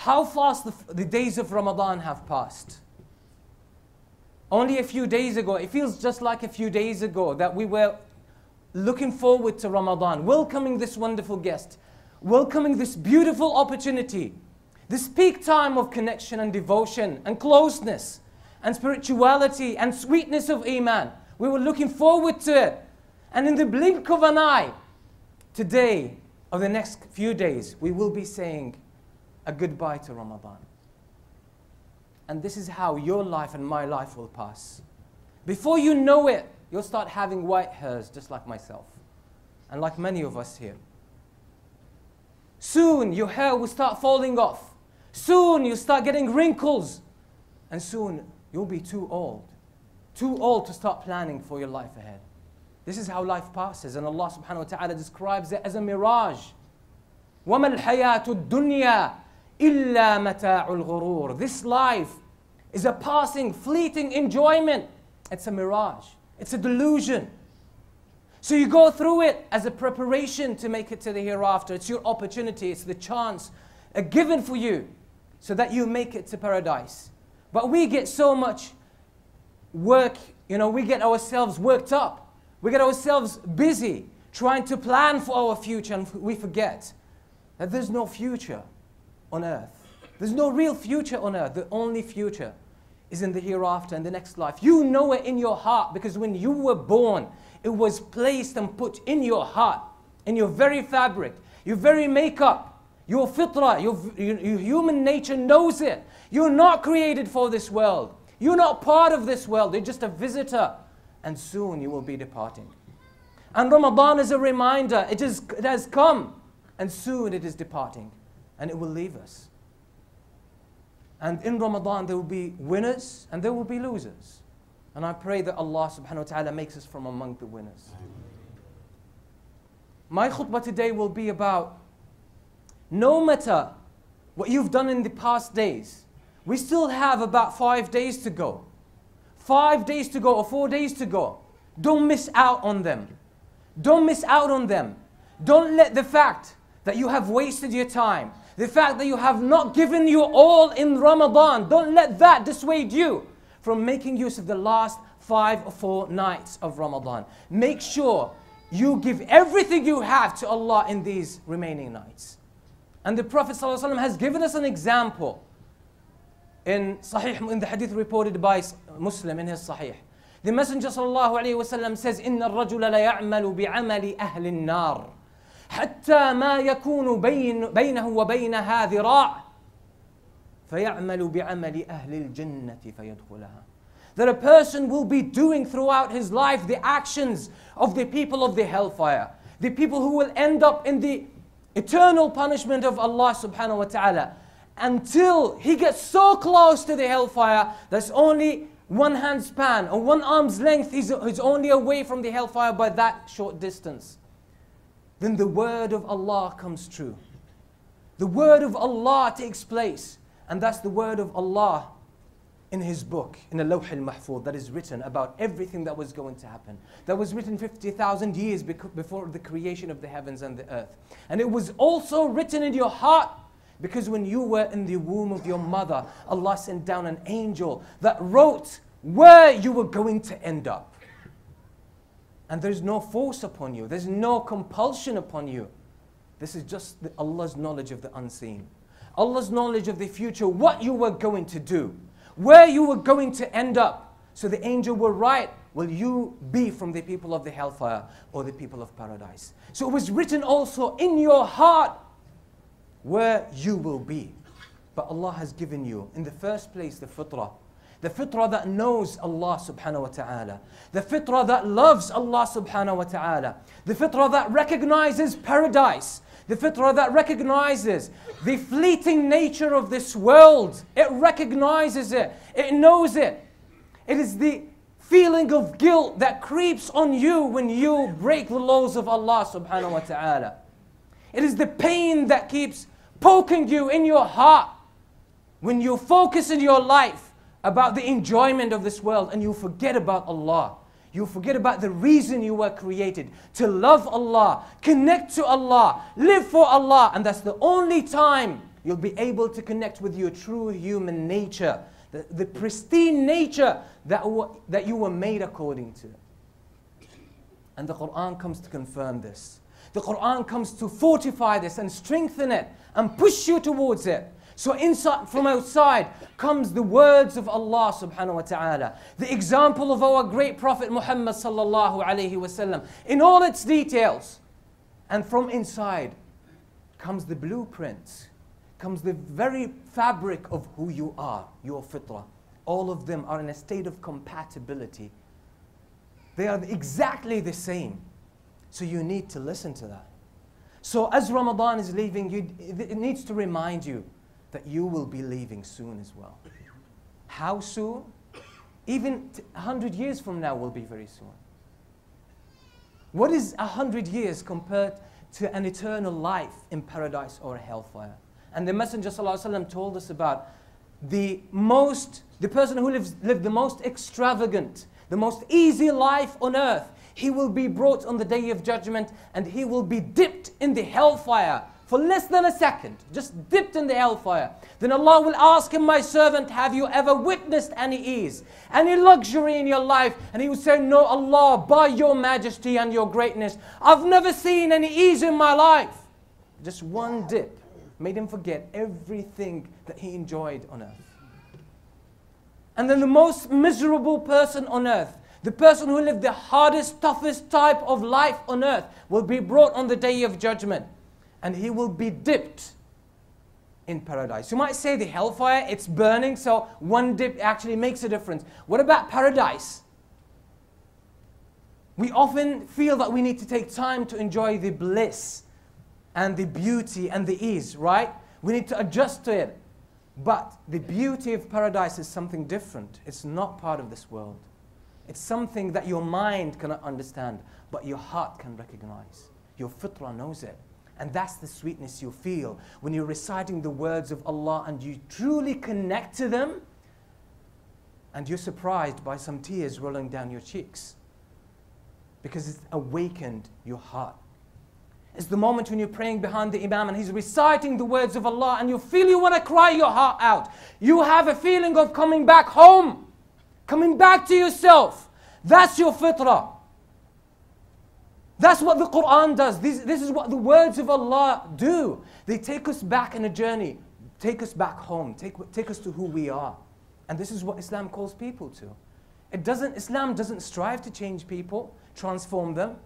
how fast the, the days of Ramadan have passed. Only a few days ago, it feels just like a few days ago that we were looking forward to Ramadan, welcoming this wonderful guest, welcoming this beautiful opportunity, this peak time of connection and devotion and closeness and spirituality and sweetness of Iman. We were looking forward to it. And in the blink of an eye, today or the next few days, we will be saying a goodbye to Ramadan. And this is how your life and my life will pass. Before you know it, you'll start having white hairs just like myself and like many of us here. Soon your hair will start falling off. Soon you start getting wrinkles. And soon you'll be too old. Too old to start planning for your life ahead. This is how life passes. And Allah subhanahu wa ta'ala describes it as a mirage. وَمَا الْحَيَاةُ الدُّنْيَا إِلَّا مَتَاعُ الْغُرُورِ This life is a passing, fleeting enjoyment. It's a mirage. It's a delusion. So you go through it as a preparation to make it to the hereafter. It's your opportunity, it's the chance a given for you so that you make it to paradise. But we get so much work, you know, we get ourselves worked up. We get ourselves busy trying to plan for our future and we forget that there's no future on earth. There's no real future on earth. The only future is in the hereafter and the next life. You know it in your heart because when you were born, it was placed and put in your heart, in your very fabric, your very makeup, your fitrah, your, your, your human nature knows it. You're not created for this world. You're not part of this world. You're just a visitor. And soon you will be departing. And Ramadan is a reminder. It, is, it has come. And soon it is departing. And it will leave us. And in Ramadan, there will be winners and there will be losers. And I pray that Allah subhanahu wa ta'ala makes us from among the winners. My khutbah today will be about no matter what you've done in the past days, we still have about five days to go. Five days to go or four days to go. Don't miss out on them. Don't miss out on them. Don't let the fact that you have wasted your time, the fact that you have not given you all in Ramadan, don't let that dissuade you from making use of the last five or four nights of Ramadan. Make sure you give everything you have to Allah in these remaining nights. And the Prophet ﷺ has given us an example in Sahih, in the hadith reported by Muslim in his Sahih. The Messenger ﷺ says, إن الرجل لا يعمل بعمل أهل النار حتى ما يكون بين بينه وبينها ذراع فيعمل بعمل أهل الجنة فيدخلها that a person will be doing throughout his life the actions of the people of the hellfire the people who will end up in the eternal punishment of Allah subhanahu wa ta'ala until he gets so close to the hellfire that's only one hand span or one arm's length he's, he's only away from the hellfire by that short distance then the word of Allah comes true. The word of Allah takes place. And that's the word of Allah in His book, in the Lawh al-Mahfuz, that is written about everything that was going to happen. That was written 50,000 years before the creation of the heavens and the earth. And it was also written in your heart because when you were in the womb of your mother, Allah sent down an angel that wrote where you were going to end up. And there's no force upon you, there's no compulsion upon you. This is just the, Allah's knowledge of the unseen, Allah's knowledge of the future, what you were going to do, where you were going to end up. So the angel will write, Will you be from the people of the hellfire or the people of paradise? So it was written also in your heart where you will be. But Allah has given you, in the first place, the fitrah the fitrah that knows Allah subhanahu wa ta'ala. The fitrah that loves Allah subhanahu wa ta'ala. The fitrah that recognizes paradise. The fitrah that recognizes the fleeting nature of this world. It recognizes it. It knows it. It is the feeling of guilt that creeps on you when you break the laws of Allah subhanahu wa ta'ala. It is the pain that keeps poking you in your heart when you focus in your life about the enjoyment of this world and you forget about Allah. You forget about the reason you were created to love Allah, connect to Allah, live for Allah, and that's the only time you'll be able to connect with your true human nature, the, the pristine nature that, that you were made according to. And the Quran comes to confirm this. The Quran comes to fortify this and strengthen it and push you towards it. So inside, from outside comes the words of Allah subhanahu wa ta'ala. The example of our great Prophet Muhammad sallallahu alayhi wasallam in all its details. And from inside comes the blueprint, comes the very fabric of who you are, your fitrah. All of them are in a state of compatibility. They are exactly the same. So you need to listen to that. So as Ramadan is leaving, you, it needs to remind you that you will be leaving soon as well. How soon? Even 100 years from now will be very soon. What is 100 years compared to an eternal life in paradise or hellfire? And the Messenger ﷺ told us about the most, the person who lives, lived the most extravagant, the most easy life on earth. He will be brought on the day of judgment and he will be dipped in the hellfire for less than a second, just dipped in the hellfire, then Allah will ask him, My servant, have you ever witnessed any ease, any luxury in your life? And he will say, No, Allah, by your majesty and your greatness, I've never seen any ease in my life. Just one dip made him forget everything that he enjoyed on earth. And then the most miserable person on earth, the person who lived the hardest, toughest type of life on earth, will be brought on the day of judgment and he will be dipped in paradise. You might say the hellfire, it's burning, so one dip actually makes a difference. What about paradise? We often feel that we need to take time to enjoy the bliss and the beauty and the ease, right? We need to adjust to it. But the beauty of paradise is something different. It's not part of this world. It's something that your mind cannot understand, but your heart can recognize. Your fitrah knows it. And that's the sweetness you feel when you're reciting the words of Allah and you truly connect to them and you're surprised by some tears rolling down your cheeks because it's awakened your heart. It's the moment when you're praying behind the Imam and he's reciting the words of Allah and you feel you want to cry your heart out. You have a feeling of coming back home, coming back to yourself. That's your fitrah. That's what the Quran does. This, this is what the words of Allah do. They take us back in a journey, take us back home, take, take us to who we are. And this is what Islam calls people to. It doesn't, Islam doesn't strive to change people, transform them.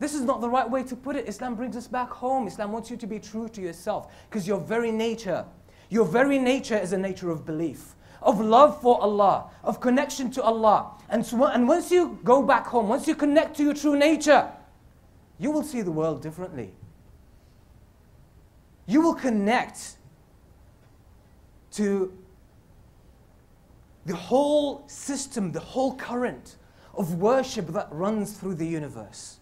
This is not the right way to put it. Islam brings us back home. Islam wants you to be true to yourself because your very nature, your very nature is a nature of belief of love for Allah, of connection to Allah. And, so, and once you go back home, once you connect to your true nature, you will see the world differently. You will connect to the whole system, the whole current of worship that runs through the universe.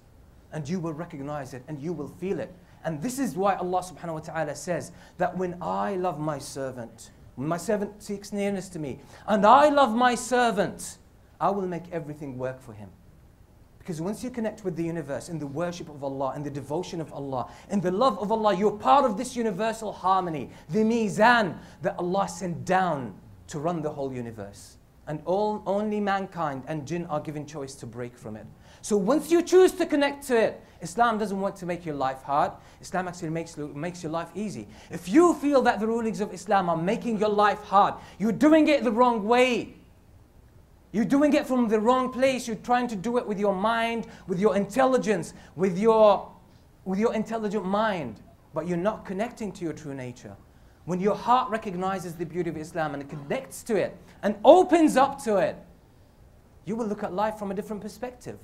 And you will recognize it and you will feel it. And this is why Allah subhanahu wa ta'ala says that when I love my servant, my servant seeks nearness to me, and I love my servant, I will make everything work for him. Because once you connect with the universe in the worship of Allah, in the devotion of Allah, in the love of Allah, you're part of this universal harmony, the mizan that Allah sent down to run the whole universe. And all, only mankind and jinn are given choice to break from it. So once you choose to connect to it, Islam doesn't want to make your life hard. Islam actually makes, makes your life easy. If you feel that the rulings of Islam are making your life hard, you're doing it the wrong way. You're doing it from the wrong place. You're trying to do it with your mind, with your intelligence, with your, with your intelligent mind. But you're not connecting to your true nature. When your heart recognizes the beauty of Islam and it connects to it and opens up to it, you will look at life from a different perspective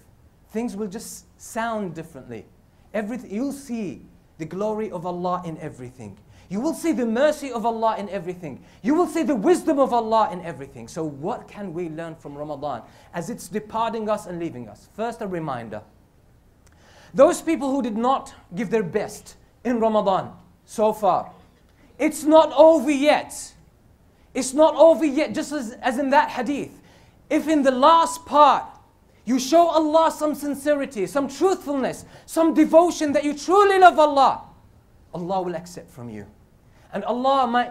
things will just sound differently. Everything, you'll see the glory of Allah in everything. You will see the mercy of Allah in everything. You will see the wisdom of Allah in everything. So, what can we learn from Ramadan as it's departing us and leaving us? First, a reminder. Those people who did not give their best in Ramadan so far, it's not over yet. It's not over yet, just as, as in that hadith. If in the last part you show Allah some sincerity, some truthfulness, some devotion that you truly love Allah, Allah will accept from you. And Allah might